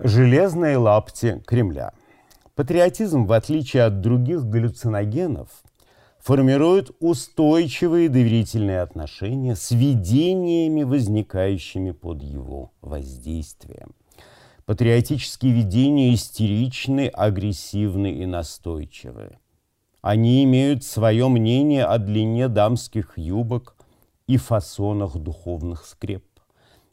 Железные лапти Кремля. Патриотизм, в отличие от других галлюциногенов, формирует устойчивые доверительные отношения с видениями, возникающими под его воздействием. Патриотические видения истеричны, агрессивны и настойчивы. Они имеют свое мнение о длине дамских юбок и фасонах духовных скреп.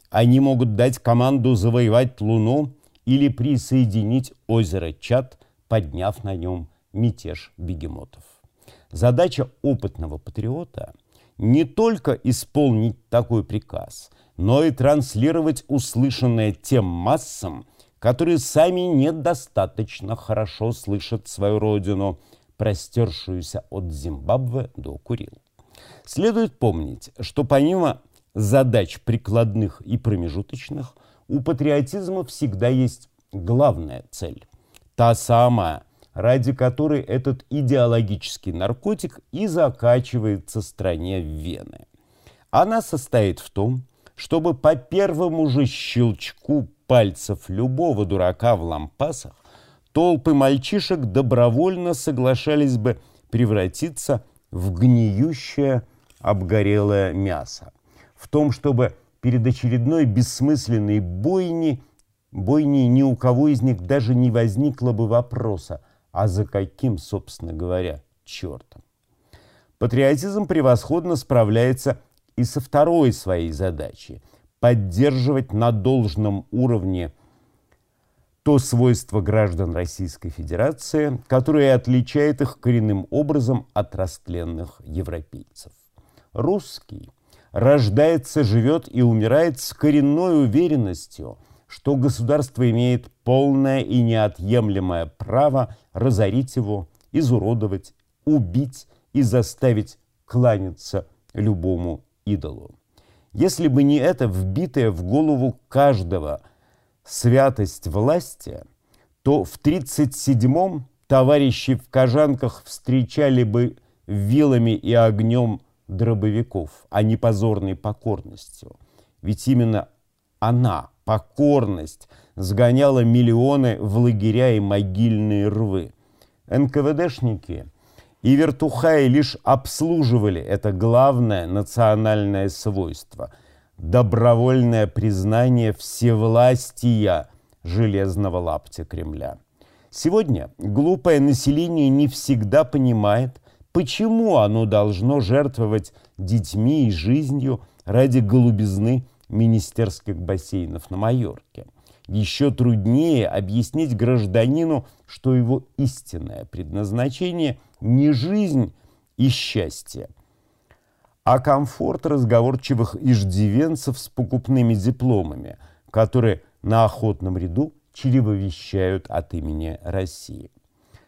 Они могут дать команду завоевать Луну или присоединить озеро Чад, подняв на нем мятеж бегемотов. Задача опытного патриота не только исполнить такой приказ, но и транслировать услышанное тем массам, которые сами недостаточно хорошо слышат свою родину, простершуюся от Зимбабве до Курил. Следует помнить, что помимо задач прикладных и промежуточных, у патриотизма всегда есть главная цель. Та самая, ради которой этот идеологический наркотик и закачивается стране в вены. Она состоит в том, чтобы по первому же щелчку пальцев любого дурака в лампасах толпы мальчишек добровольно соглашались бы превратиться в гниющее обгорелое мясо. В том, чтобы перед очередной бессмысленной бойней, бойней ни у кого из них даже не возникло бы вопроса, а за каким, собственно говоря, чертом? Патриотизм превосходно справляется и со второй своей задачей – поддерживать на должном уровне то свойство граждан Российской Федерации, которое отличает их коренным образом от растленных европейцев. Русский рождается, живет и умирает с коренной уверенностью, что государство имеет полное и неотъемлемое право разорить его, изуродовать, убить и заставить кланяться любому идолу. Если бы не это вбитая в голову каждого святость власти, то в 1937-м товарищи в Кожанках встречали бы вилами и огнем дробовиков, а не позорной покорностью. Ведь именно она, покорность, сгоняла миллионы в лагеря и могильные рвы. НКВДшники и вертухаи лишь обслуживали это главное национальное свойство – добровольное признание всевластия железного лаптя Кремля. Сегодня глупое население не всегда понимает, Почему оно должно жертвовать детьми и жизнью ради голубизны министерских бассейнов на Майорке? Еще труднее объяснить гражданину, что его истинное предназначение не жизнь и счастье, а комфорт разговорчивых иждивенцев с покупными дипломами, которые на охотном ряду чревовещают от имени России.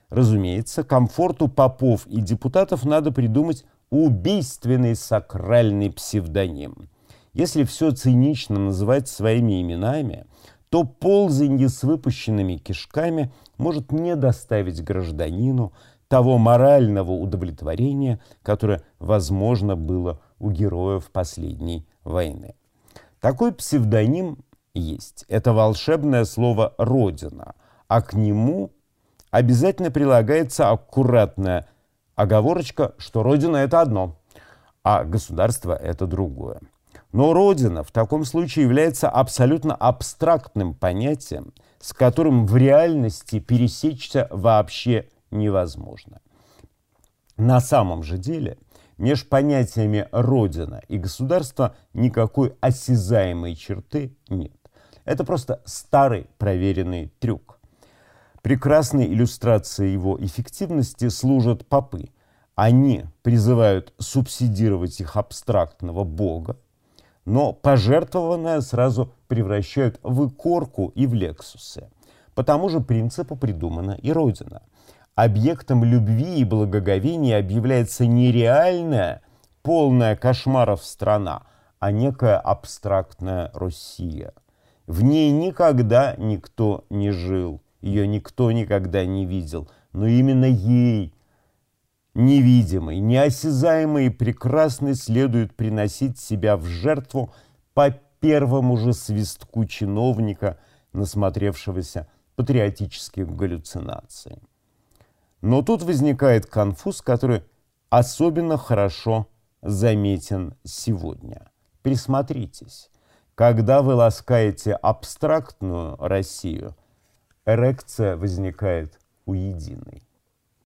Разумеется, комфорту попов и депутатов надо придумать убийственный сакральный псевдоним. Если все цинично называть своими именами, то ползанье с выпущенными кишками может не доставить гражданину того морального удовлетворения, которое возможно было у героев последней войны. Такой псевдоним есть. Это волшебное слово «родина», а к нему обязательно прилагается аккуратная оговорочка, что Родина – это одно, а государство – это другое. Но Родина в таком случае является абсолютно абстрактным понятием, с которым в реальности пересечься вообще невозможно. На самом же деле между понятиями «родина» и «государство» никакой осязаемой черты нет. Это просто старый проверенный трюк. Прекрасной иллюстрацией его эффективности служат попы. Они призывают субсидировать их абстрактного бога, но пожертвованное сразу превращают в икорку и в лексусы. По тому же принципу придумана и Родина. Объектом любви и благоговения объявляется не реальная, полная кошмаров страна, а некая абстрактная Россия. В ней никогда никто не жил – ее никто никогда не видел, но именно ей, невидимой, неосязаемой и прекрасной, следует приносить себя в жертву по первому же свистку чиновника, насмотревшегося патриотических галлюцинаций. Но тут возникает конфуз, который особенно хорошо заметен сегодня. Присмотритесь. Когда вы ласкаете абстрактную Россию, эрекция возникает у единой.